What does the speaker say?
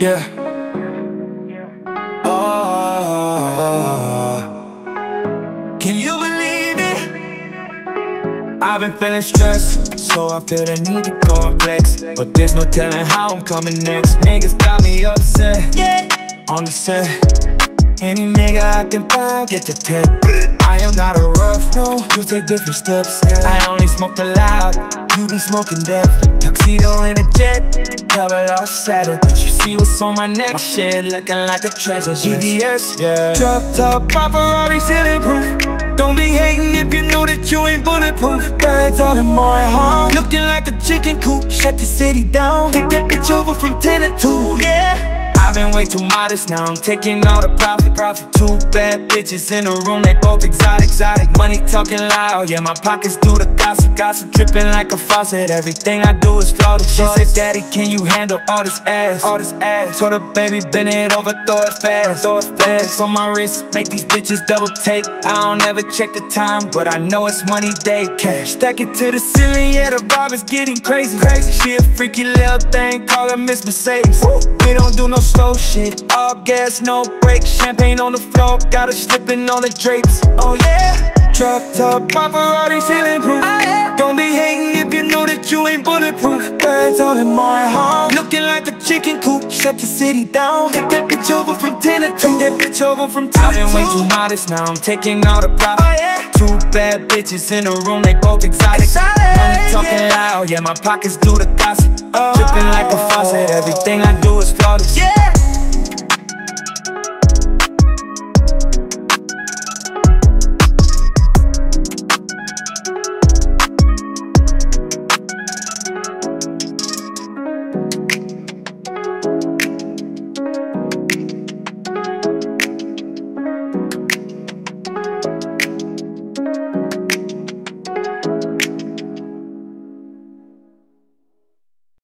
Yeah. Oh, can you believe it? I've been feeling stressed, so I feel the need to go and flex. But there's no telling how I'm coming next. Niggas got me upset. Yeah. On the set, any nigga I can find, get the tip. I am not a rough, no. You take different steps. I only smoke the loud. You be smoking death. Tuxedo in a jet, covered all satin. But you see what's on my neck? My shit looking like a treasure. GDS, yeah. Drop top, Ferrari, ceiling proof. Don't be hating if you know that you ain't bulletproof. Bags all in my heart. Looking like a chicken coop. Shut the city down. Take that bitch over from 10 to 2, yeah. I've been way too modest, now I'm taking all the profit, profit. Two bad bitches in the room, they both exotic, exotic. Money talking loud, oh yeah, my pockets do the gossip. Gossip dripping like a faucet, everything I do is flawless. She said, daddy, can you handle all this ass, all this ass. Told her, baby, bend it over, throw it fast, throw it fast. On my wrist, make these bitches double take I don't ever check the time, but I know it's money day Cash, stack it to the ceiling, yeah, the vibe is getting crazy, crazy. She a freaky little thing, call her Miss Mercedes. We don't do no slow shit. All gas, no brakes Champagne on the floor. Got her slipping on the drapes. Oh yeah. Drop top, my Ferrari ceiling proof oh, Don't be hating if you know that you ain't bulletproof. Bags all in my heart. Looking like a chicken coop. Shut the city down. Take that bitch over from 10 to 2 That bitch over from 10 to 2 I've been way too modest. Now I'm taking all the profit oh, yeah. Two bad bitches in the room. They both exotic, exotic Money talking yeah. loud. Yeah, my pockets do the gossip. Oh. Dripping like a faucet. Everything I do is flawless. Yeah.